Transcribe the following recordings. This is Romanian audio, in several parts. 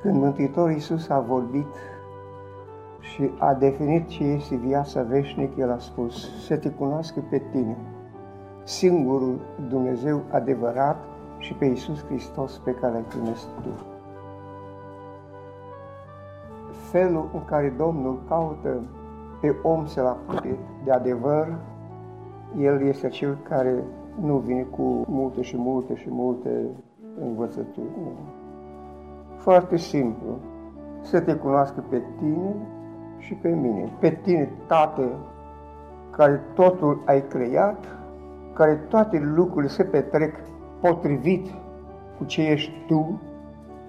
Când Mântuitorul Iisus a vorbit și a definit ce este viața veșnică, El a spus să te cunoască pe tine, singurul Dumnezeu adevărat și pe Iisus Hristos pe care l-ai trimis tu. Felul în care Domnul caută pe om să-l apuce de adevăr, El este cel care nu vine cu multe și multe și multe învățături. Nu. Foarte simplu. Să te cunoască pe tine și pe mine. Pe tine, Tată, care totul ai creat, care toate lucrurile se petrec potrivit cu ce ești tu,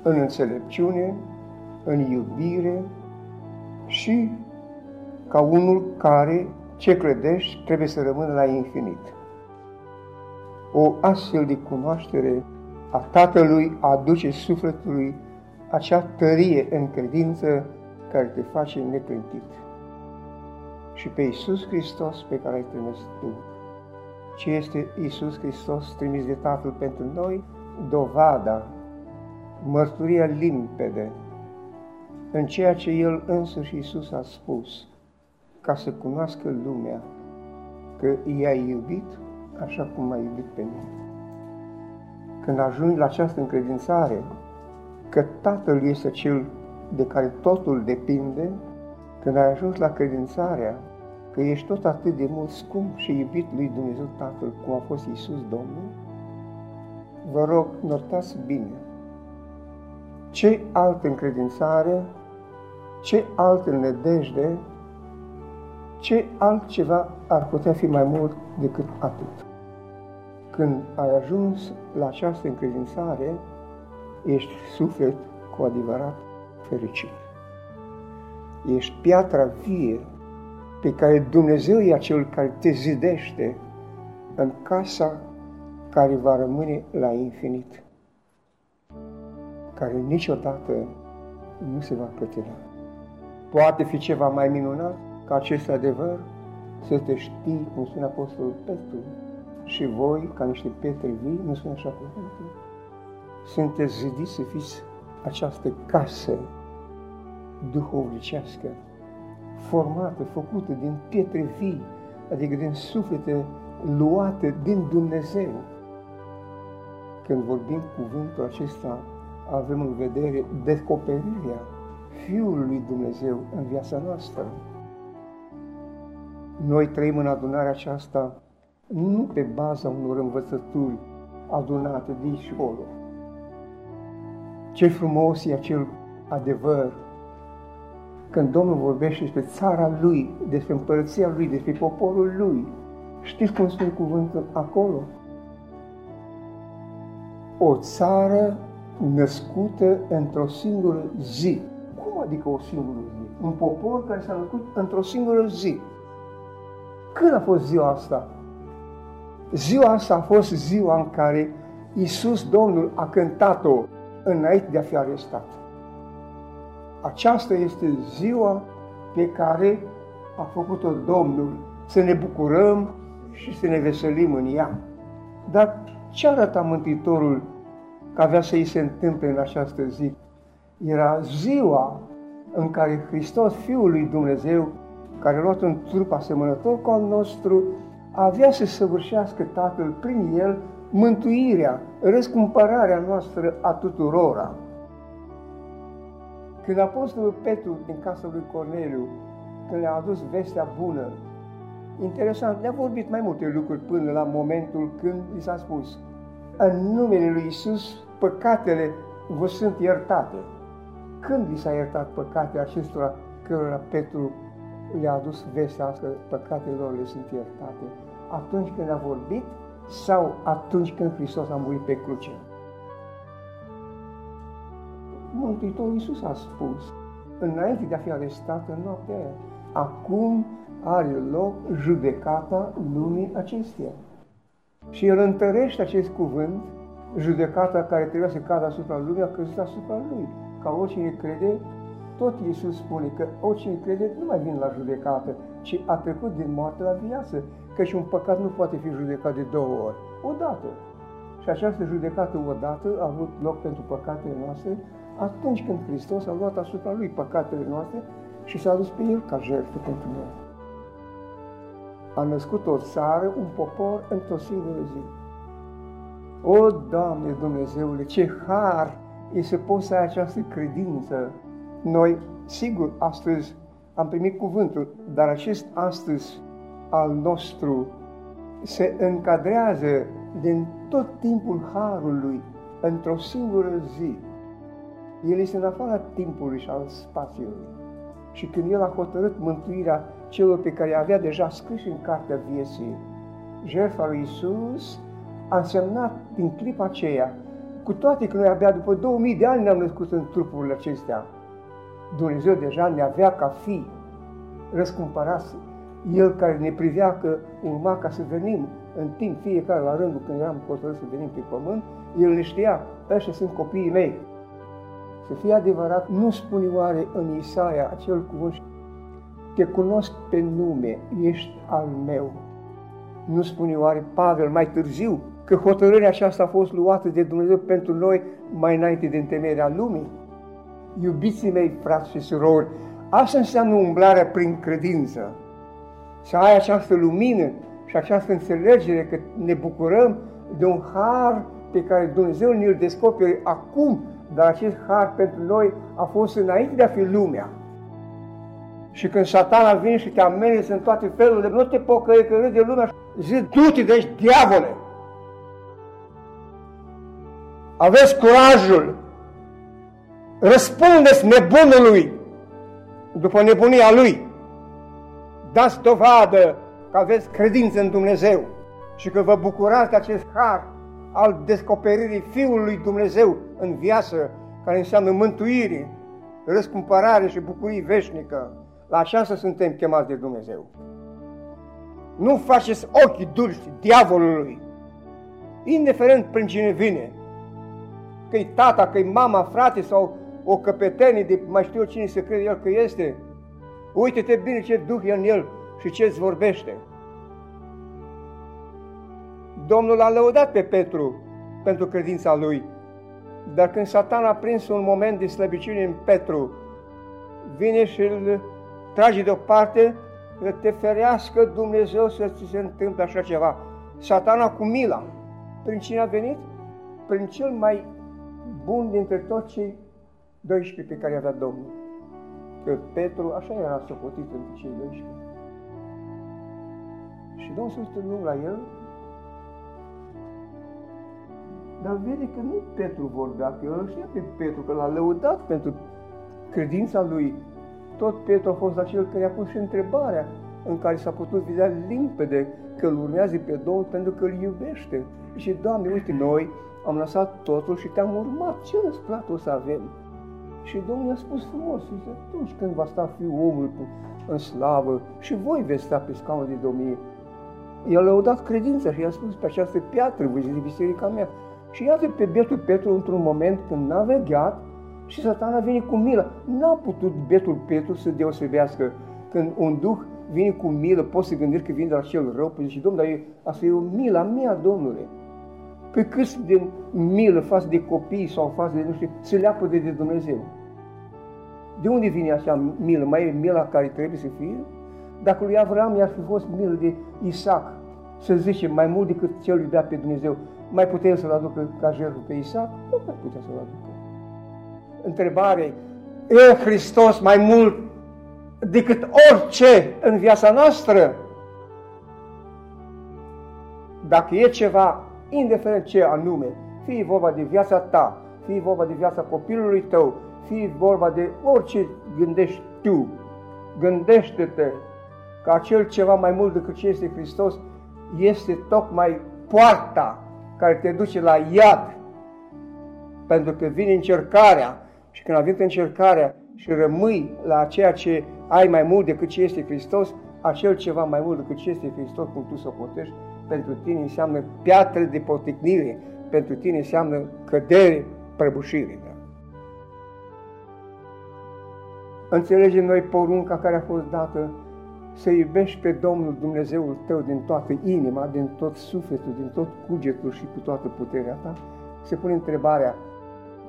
în înțelepciune, în iubire și ca unul care ce credești trebuie să rămână la infinit. O astfel de cunoaștere a Tatălui aduce sufletului acea tărie în credință care te face neclintit. Și pe Iisus Hristos pe care ai trimis tu. Ce este Iisus Hristos trimis de Tatăl pentru noi? Dovada, mărturia limpede în ceea ce El însuși Iisus a spus, ca să cunoască lumea că i-a iubit așa cum m-a iubit pe mine. Când ajungi la această încredințare că Tatăl este cel de care totul depinde, când ai ajuns la credințarea că ești tot atât de mult scump și iubit lui Dumnezeu Tatăl cum a fost Iisus Domnul, vă rog, notați bine. Ce altă încredințare, ce altă nedejde, ce altceva ar putea fi mai mult decât atât? Când ai ajuns la această încredințare, ești suflet cu adevărat fericit. Ești piatra vie pe care Dumnezeu e acel care te zidește în casa care va rămâne la infinit, care niciodată nu se va clătina. Poate fi ceva mai minunat ca acest adevăr să te știi, cum spune Apostolul Petru, și voi, ca niște pietre vii, nu spune așa cuvântul, sunteți zidiți să fiți această casă duhovnicească, formată, făcută din pietre vii, adică din suflete luate din Dumnezeu. Când vorbim cuvântul acesta, avem în vedere descoperirea Fiului lui Dumnezeu în viața noastră. Noi trăim în adunarea aceasta nu pe baza unor învățături adunate din școlă. Ce frumos e acel adevăr când Domnul vorbește despre țara Lui, despre împărăția Lui, despre poporul Lui. Știți cum spune cuvântul acolo? O țară născută într-o singură zi. Cum adică o singură zi? Un popor care s-a născut într-o singură zi. Când a fost ziua asta? Ziua asta a fost ziua în care Iisus Domnul a cântat-o înainte de a fi arestat. Aceasta este ziua pe care a făcut-o Domnul, să ne bucurăm și să ne veselim în ea. Dar ce arăta Mântuitorul că avea să îi se întâmple în această zi? Era ziua în care Hristos, Fiul lui Dumnezeu, care a luat un trup asemănător cu al nostru, avea să săvârșească Tatăl prin el mântuirea, răscumpărarea noastră a tuturora. Când Apostolul Petru din casa lui Corneliu, când le-a adus vestea bună, interesant, le-a vorbit mai multe lucruri până la momentul când i s-a spus în numele lui Isus păcatele vă sunt iertate. Când li s-a iertat păcatele acestora cărora Petru le-a adus vestea că păcatele lor le sunt iertate? Atunci când a vorbit sau atunci când Hristos a murit pe cruce? Mântuitorul Iisus a spus, înainte de a fi arestat în noaptea aia, acum are loc judecata lumii acesteia. Și el întărește acest cuvânt, judecata care trebuia să cadă asupra lumii, a căzut asupra lui. Ca oricine crede, tot Iisus spune că oricine crede nu mai vine la judecată, ci a trecut din moarte la viață, că și un păcat nu poate fi judecat de două ori, odată. Și această judecată odată a avut loc pentru păcatele noastre, atunci când Hristos a luat asupra Lui păcatele noastre și s-a dus pe El ca jertfă pentru noi. A născut o țară, un popor într-o singură zi. O, Doamne Dumnezeule, ce har e să poți să ai această credință. Noi, sigur, astăzi am primit cuvântul, dar acest astăzi al nostru se încadrează din tot timpul Harului într-o singură zi. El este în afara timpului și al spațiului. Și când El a hotărât mântuirea celor pe care avea deja scris în cartea vieții, jertfa lui Isus a însemnat din clipa aceea, cu toate că noi abia după 2000 de ani ne-am născut în trupurile acestea, Dumnezeu deja ne avea ca fi răscumpărați. El care ne privea că urma ca să venim în timp, fiecare la rândul când eram hotărât să venim pe pământ, El ne știa, ăștia sunt copiii mei. Să fie adevărat, nu spune oare în Isaia acel cuvânt, te cunosc pe nume, ești al meu. Nu spune oare Pavel mai târziu că hotărârea aceasta a fost luată de Dumnezeu pentru noi mai înainte de întemeierea lumii? Iubiții mei, frați și surori, asta înseamnă umblarea prin credință. Să ai această lumină și această înțelegere că ne bucurăm de un har pe care Dumnezeu ne-l descopere acum, dar acest har pentru noi a fost înainte de a fi lumea. Și când satana vine și te amenință în toate felurile, nu te pocăi că râde lumea și zi, du-te de aici, diavole! Aveți curajul, răspundeți nebunului după nebunia lui. Dați dovadă că aveți credință în Dumnezeu și că vă bucurați de acest har al descoperirii Fiului Dumnezeu în viață, care înseamnă mântuire, răscumpărare și bucurie veșnică. La aceasta suntem chemați de Dumnezeu. Nu faceți ochii dulci diavolului, indiferent prin cine vine, că-i tata, că-i mama, frate sau o căpetenie de mai știu cine să crede el că este. Uite-te bine ce duh e în el și ce îți vorbește. Domnul a lăudat pe Petru pentru credința lui, dar când Satan a prins un moment de slăbiciune în Petru, vine și îl trage deoparte, te ferească Dumnezeu să ți se întâmple așa ceva. Satana cu mila. Prin cine a venit? Prin cel mai bun dintre toți cei 12 pe care avea Domnul. Că Petru așa era socotit între cei 12. Și Domnul se uită la el, dar vede că nu Petru vorbea, că el știa pe Petru, că l-a lăudat pentru credința lui. Tot Petru a fost acel care a pus și întrebarea în care s-a putut vedea limpede că îl urmează pe Domnul pentru că îl iubește. Și, Doamne, uite, noi am lăsat totul și te-am urmat. Ce răsplată o să avem? Și Domnul a spus frumos, zice, atunci când va sta Fiul omului în slavă și voi veți sta pe scaunul de domnie. El a dat credința și i-a spus pe această piatră, voi zice biserica mea. Și iată pe betul Petru într-un moment când n-a vegheat și satana vine cu milă. N-a putut betul Petru să deosebească când un duh vine cu milă, poți să gândești că vine de la cel rău, păi zice, Domnule, dar asta e o milă mea, Domnule. Pe cât de milă față de copii sau față de, nu știu, se leapă de, de Dumnezeu. De unde vine așa milă? Mai e mila care trebuie să fie? Dacă lui Avram i-ar fi fost milă de Isaac, să zice, mai mult decât cel iubea pe Dumnezeu, mai putem să-l aducă ca jertfă pe Isaac? Nu mai putea să-l aducă. Întrebare, e Hristos mai mult decât orice în viața noastră? Dacă e ceva, indiferent ce anume, fie vorba de viața ta, fie vorba de viața copilului tău, fie vorba de orice gândești tu, gândește-te că acel ceva mai mult decât ce este Hristos este tocmai poarta care te duce la iad. Pentru că vine încercarea și când a venit încercarea și rămâi la ceea ce ai mai mult decât ce este Hristos, acel ceva mai mult decât ce este Hristos, cum tu să potești, pentru tine înseamnă piatră de poticnire, pentru tine înseamnă cădere, prăbușire. Da? Înțelegem noi porunca care a fost dată să iubești pe Domnul Dumnezeul tău din toată inima, din tot sufletul, din tot cugetul și cu toată puterea ta? Se pune întrebarea,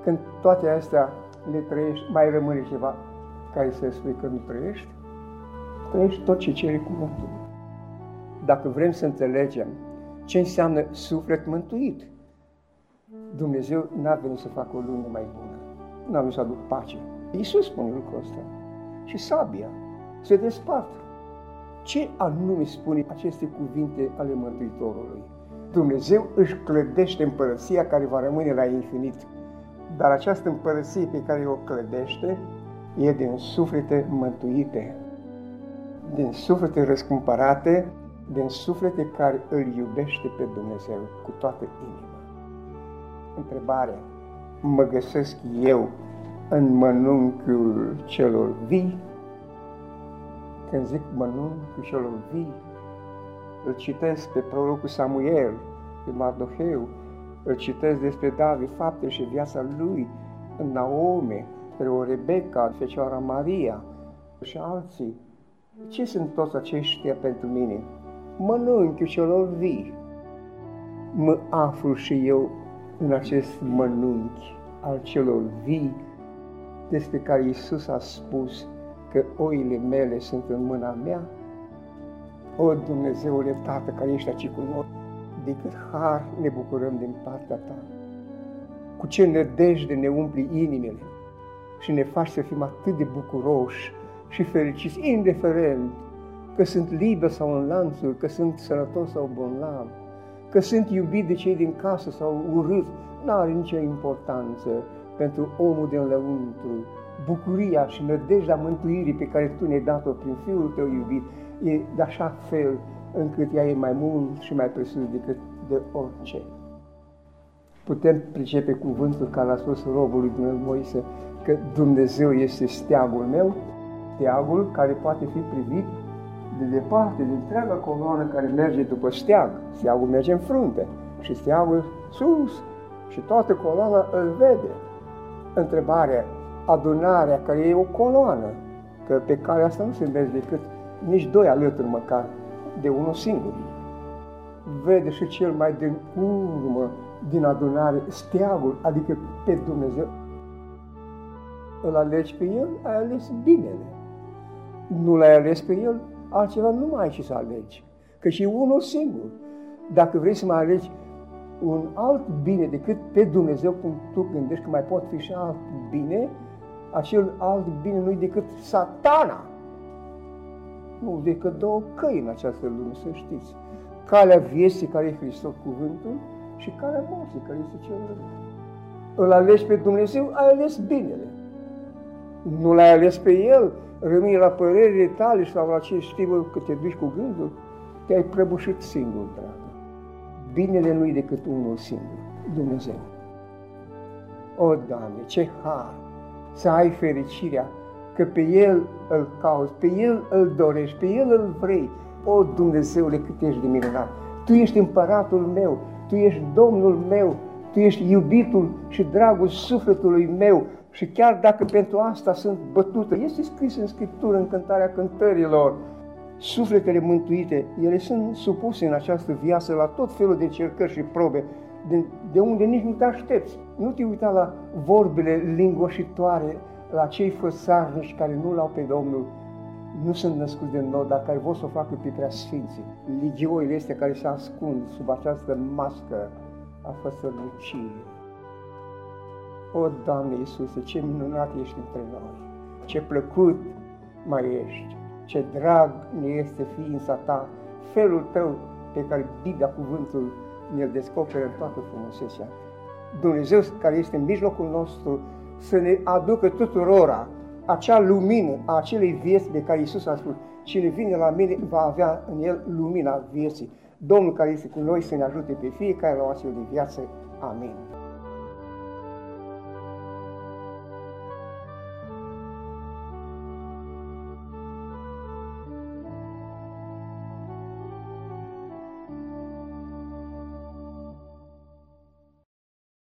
când toate astea le trăiești, mai rămâne ceva care să spui că nu trăiești, trăiești tot ce cere cuvântul. Dacă vrem să înțelegem ce înseamnă suflet mântuit, Dumnezeu n-a venit să facă o lume mai bună, n-a venit să aduc pace. Iisus spune lucrul ăsta. Și sabia se despart. Ce anume spune aceste cuvinte ale Mântuitorului? Dumnezeu își clădește împărăția care va rămâne la infinit. Dar această împărăție pe care o clădește e din suflete mântuite, din suflete răscumpărate, din suflete care îl iubește pe Dumnezeu cu toată inima. Întrebare. Mă găsesc eu în mănunchiul celor vii? Când zic mănunchiul celor vii, îl citesc pe prorocul Samuel, pe Mardoheu, îl citesc despre David, fapte și viața lui, în Naomi, pe o Rebecca, Fecioara Maria și alții. Ce sunt toți aceștia pentru mine? Mănunchiul celor vii. Mă aflu și eu în acest mănunchi al celor vii despre care Iisus a spus că oile mele sunt în mâna mea? O, Dumnezeule Tată care ești aici cu noi, de cât har ne bucurăm din partea Ta, cu ce nădejde ne umpli inimile și ne faci să fim atât de bucuroși și fericiți, indiferent că sunt liber sau în lanțuri, că sunt sănătos sau bolnav, că sunt iubit de cei din casă sau urât, nu are nicio importanță pentru omul din lăuntru. Bucuria și nădejdea mântuirii pe care Tu ne-ai dat-o prin Fiul Tău iubit e de așa fel încât ea e mai mult și mai presus decât de orice. Putem pricepe cuvântul care l-a spus robului Dumnezeu Moise că Dumnezeu este steagul meu, steagul care poate fi privit de departe, de întreaga coloană care merge după steag. Steagul merge în frunte și steagul sus și toată coloana îl vede. Întrebarea, adunarea care e o coloană, că pe care asta nu se merge decât nici doi alături măcar, de unul singur. Vede și cel mai din urmă din adunare steagul, adică pe Dumnezeu. Îl alegi pe El, ai ales binele. Nu l-ai ales pe El, altceva nu mai ai ce să alegi, că și unul singur. Dacă vrei să mai alegi un alt bine decât pe Dumnezeu, cum tu gândești că mai pot fi și alt bine, acel alt bine nu-i decât satana. Nu, decât două căi în această lume, să știți. Calea vieții care e Hristos cuvântul și calea morții care este cel rău. Îl alegi pe Dumnezeu, ai ales binele. Nu l-ai ales pe El, rămâi la părerile tale sau la ce știu că te duci cu gândul, te-ai prăbușit singur, dragă. Binele nu-i decât unul singur, Dumnezeu. O, Doamne, ce har să ai fericirea că pe El îl cauți, pe El îl dorești, pe El îl vrei. O, Dumnezeule, cât ești de minunat! Tu ești împăratul meu, Tu ești Domnul meu, Tu ești iubitul și dragul sufletului meu, și chiar dacă pentru asta sunt bătute, este scris în Scriptură, în cântarea cântărilor, sufletele mântuite, ele sunt supuse în această viață la tot felul de încercări și probe, de, de unde nici nu te aștepți. Nu te uita la vorbele lingoșitoare, la cei făsarnici care nu l-au pe Domnul, nu sunt născuți de nou, dar care vor să o facă pe prea sfinții. Ligioile este care se ascund sub această mască a făsărniciei. O, Doamne Iisuse, ce minunat ești între noi, ce plăcut mai ești, ce drag ne este ființa Ta, felul Tău pe care Biblia cuvântul ne-l descoperă în toată frumusețea. Dumnezeu care este în mijlocul nostru să ne aducă tuturora acea lumină a acelei vieți de care Iisus a spus, cine vine la mine va avea în el lumina vieții. Domnul care este cu noi să ne ajute pe fiecare la o astfel de viață. Amin.